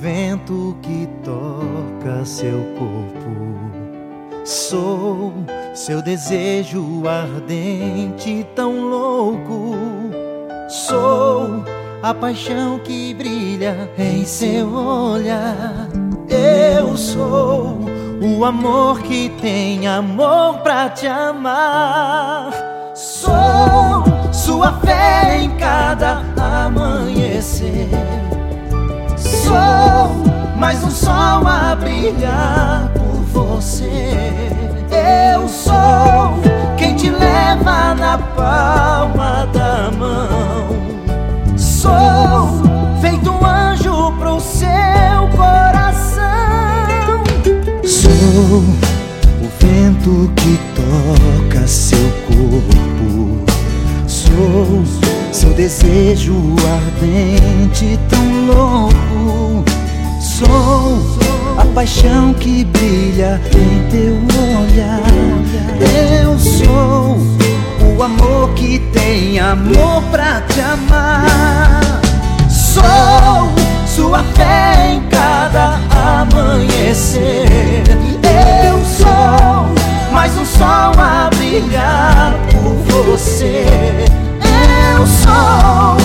vento que toca seu corpo. Sou seu desejo ardente, tão louco. Sou a paixão que brilha em seu olhar. Eu sou o amor que tem amor pra te amar. Sou sua fé em cada amanhecer. Sou mais um sol a brilhar por você. Eu sou quem te leva na palma da mão. Sou feito um anjo pro seu coração. Sou o vento que toca seu corpo. Sou seu desejo ardente, tão louco. Sou a paixão que brilha em teu olhar. Eu sou o amor que tem amor pra te amar. Sou sua fé em cada amanhecer. Eu sou mais um sol a brilhar por você. Eu sou